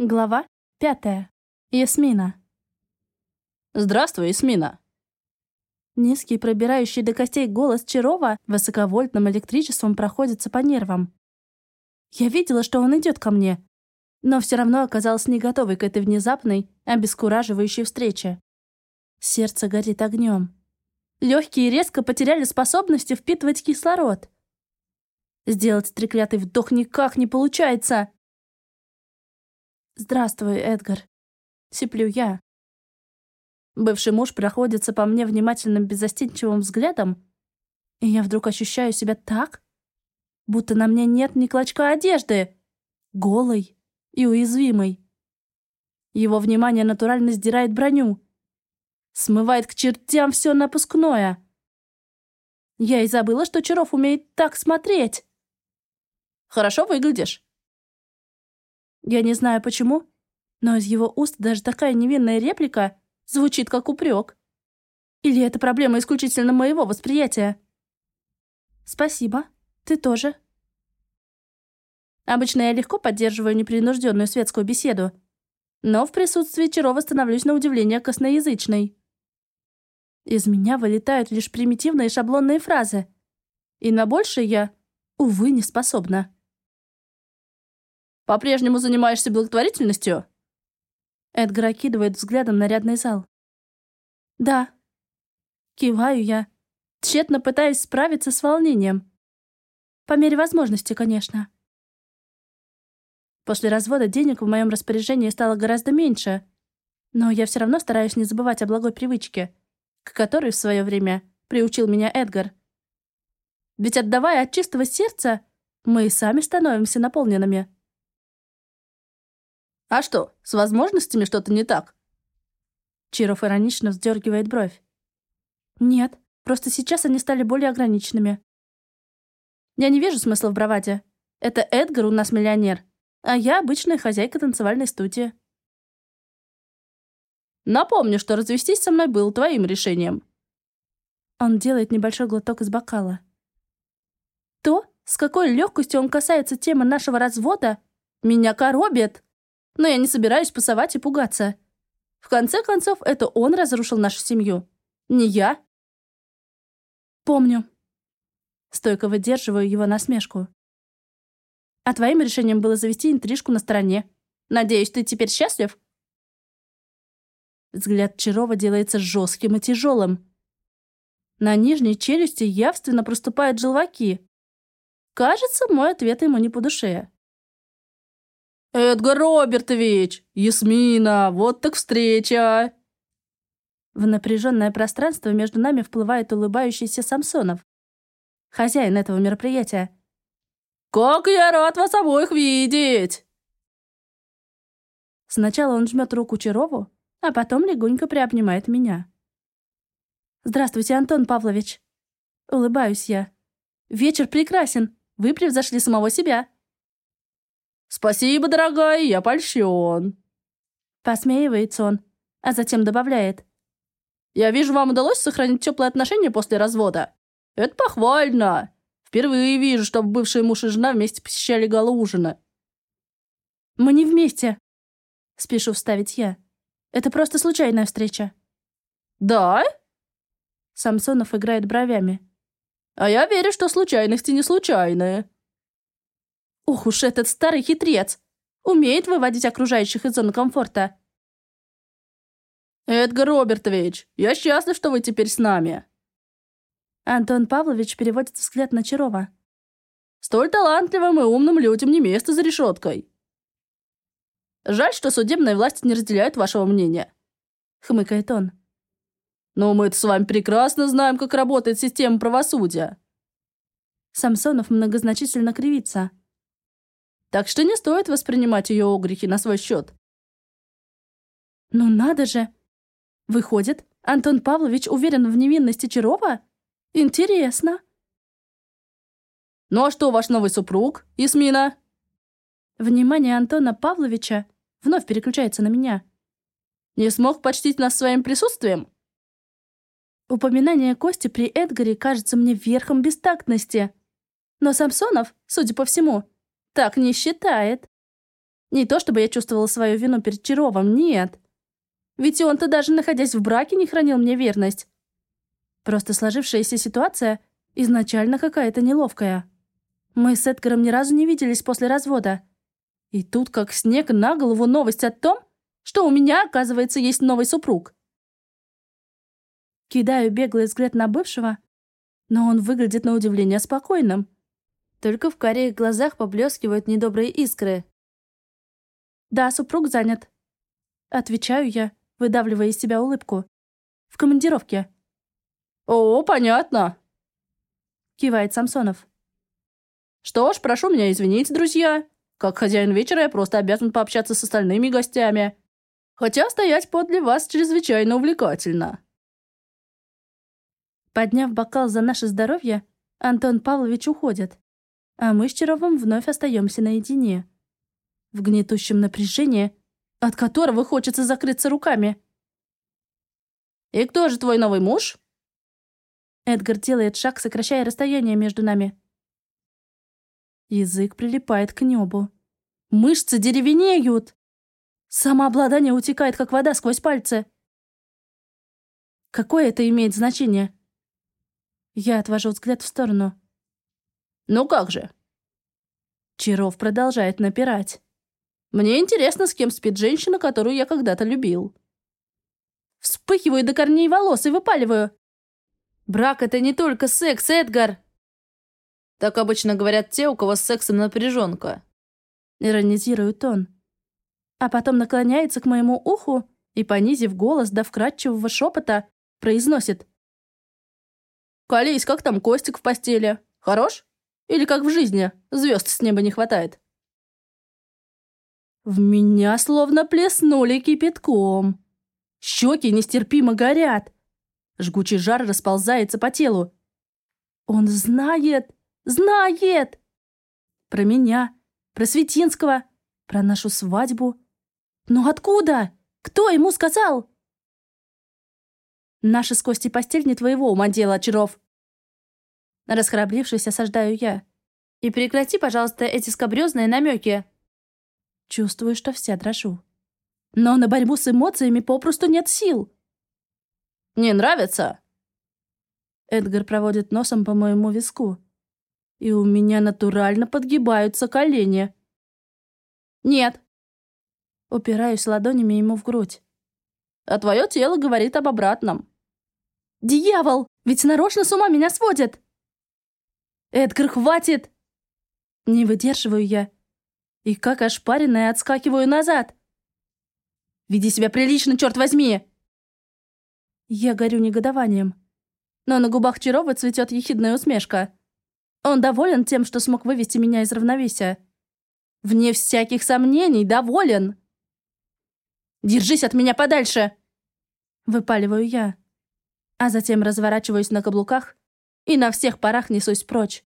Глава пятая. Ясмина. «Здравствуй, Ясмина!» Низкий, пробирающий до костей голос Чарова высоковольтным электричеством проходится по нервам. Я видела, что он идет ко мне, но все равно оказалась не готовой к этой внезапной, обескураживающей встрече. Сердце горит огнем. Легкие резко потеряли способность впитывать кислород. Сделать треклятый вдох никак не получается. «Здравствуй, Эдгар», — сиплю я. Бывший муж проходится по мне внимательным беззастенчивым взглядом, и я вдруг ощущаю себя так, будто на мне нет ни клочка одежды, голой и уязвимой. Его внимание натурально сдирает броню, смывает к чертям все напускное. Я и забыла, что Чаров умеет так смотреть. «Хорошо выглядишь», я не знаю почему, но из его уст даже такая невинная реплика звучит как упрек. Или это проблема исключительно моего восприятия? Спасибо. Ты тоже. Обычно я легко поддерживаю непринужденную светскую беседу, но в присутствии Чарова становлюсь на удивление косноязычной. Из меня вылетают лишь примитивные шаблонные фразы, и на большее я, увы, не способна. По-прежнему занимаешься благотворительностью?» Эдгар окидывает взглядом нарядный зал. «Да». Киваю я, тщетно пытаясь справиться с волнением. По мере возможности, конечно. После развода денег в моем распоряжении стало гораздо меньше, но я все равно стараюсь не забывать о благой привычке, к которой в свое время приучил меня Эдгар. Ведь отдавая от чистого сердца, мы и сами становимся наполненными. А что, с возможностями что-то не так? Чиров иронично вздергивает бровь. Нет, просто сейчас они стали более ограниченными. Я не вижу смысла в браваде. Это Эдгар у нас миллионер, а я обычная хозяйка танцевальной студии. Напомню, что развестись со мной было твоим решением. Он делает небольшой глоток из бокала. То, с какой легкостью он касается темы нашего развода, меня коробит но я не собираюсь пасовать и пугаться. В конце концов, это он разрушил нашу семью. Не я. Помню. Стойко выдерживаю его насмешку. А твоим решением было завести интрижку на стороне. Надеюсь, ты теперь счастлив? Взгляд Чарова делается жестким и тяжелым. На нижней челюсти явственно проступают желваки. Кажется, мой ответ ему не по душе. «Эдгар Робертович! Ясмина! Вот так встреча!» В напряженное пространство между нами вплывает улыбающийся Самсонов, хозяин этого мероприятия. «Как я рад вас обоих видеть!» Сначала он жмет руку Чарову, а потом легонько приобнимает меня. «Здравствуйте, Антон Павлович!» Улыбаюсь я. «Вечер прекрасен! Вы превзошли самого себя!» «Спасибо, дорогая, я польщен». Посмеивается он, а затем добавляет. «Я вижу, вам удалось сохранить теплые отношения после развода. Это похвально. Впервые вижу, чтобы бывший муж и жена вместе посещали гала ужина». «Мы не вместе», — спешу вставить я. «Это просто случайная встреча». «Да?» Самсонов играет бровями. «А я верю, что случайности не случайные». Ух уж этот старый хитрец! Умеет выводить окружающих из зоны комфорта. «Эдгар Робертович, я счастлив, что вы теперь с нами». Антон Павлович переводит взгляд на Чарова. «Столь талантливым и умным людям не место за решеткой. Жаль, что судебная власть не разделяет вашего мнения», — хмыкает он. «Но мы-то с вами прекрасно знаем, как работает система правосудия». Самсонов многозначительно кривится. Так что не стоит воспринимать ее огрехи на свой счет. Ну надо же! Выходит, Антон Павлович уверен в невинности Чарова? Интересно. Ну а что ваш новый супруг, Исмина? Внимание Антона Павловича вновь переключается на меня. Не смог почтить нас своим присутствием? Упоминание Кости при Эдгаре кажется мне верхом бестактности. Но Самсонов, судя по всему, так не считает. Не то чтобы я чувствовала свою вину перед Чаровым, нет. Ведь он-то даже находясь в браке не хранил мне верность. Просто сложившаяся ситуация изначально какая-то неловкая. Мы с Эдгаром ни разу не виделись после развода. И тут, как снег на голову, новость о том, что у меня, оказывается, есть новый супруг. Кидаю беглый взгляд на бывшего, но он выглядит на удивление спокойным. Только в карих глазах поблескивают недобрые искры. «Да, супруг занят». Отвечаю я, выдавливая из себя улыбку. «В командировке». «О, понятно», — кивает Самсонов. «Что ж, прошу меня извинить, друзья. Как хозяин вечера я просто обязан пообщаться с остальными гостями. Хотя стоять подле вас чрезвычайно увлекательно». Подняв бокал за наше здоровье, Антон Павлович уходит а мы с Чаровым вновь остаемся наедине. В гнетущем напряжении, от которого хочется закрыться руками. «И кто же твой новый муж?» Эдгар делает шаг, сокращая расстояние между нами. Язык прилипает к небу. Мышцы деревенеют. Самообладание утекает, как вода сквозь пальцы. Какое это имеет значение? Я отвожу взгляд в сторону. «Ну как же?» Чаров продолжает напирать. «Мне интересно, с кем спит женщина, которую я когда-то любил». Вспыхиваю до корней волос и выпаливаю. «Брак — это не только секс, Эдгар!» Так обычно говорят те, у кого с сексом напряженка. Иронизирует он. А потом наклоняется к моему уху и, понизив голос до вкрадчивого шепота, произносит. «Колись, как там Костик в постели? Хорош?» Или как в жизни, звезд с неба не хватает. В меня словно плеснули кипятком. Щеки нестерпимо горят. Жгучий жар расползается по телу. Он знает, знает. Про меня, про Светинского, про нашу свадьбу. Но откуда? Кто ему сказал? Наша с Костей постель не твоего ума дело, Очаров. Расхрабрившись, осаждаю я. «И прекрати, пожалуйста, эти скобрёзные намеки. Чувствую, что вся дрожу. Но на борьбу с эмоциями попросту нет сил. «Не нравится?» Эдгар проводит носом по моему виску. И у меня натурально подгибаются колени. «Нет». Упираюсь ладонями ему в грудь. «А твое тело говорит об обратном». «Дьявол! Ведь нарочно с ума меня сводит!» «Эдгар, хватит!» Не выдерживаю я. И как ошпаренная отскакиваю назад. «Веди себя прилично, черт возьми!» Я горю негодованием. Но на губах Чарова цветет ехидная усмешка. Он доволен тем, что смог вывести меня из равновесия. Вне всяких сомнений, доволен. «Держись от меня подальше!» Выпаливаю я. А затем разворачиваюсь на каблуках и на всех парах несусь прочь.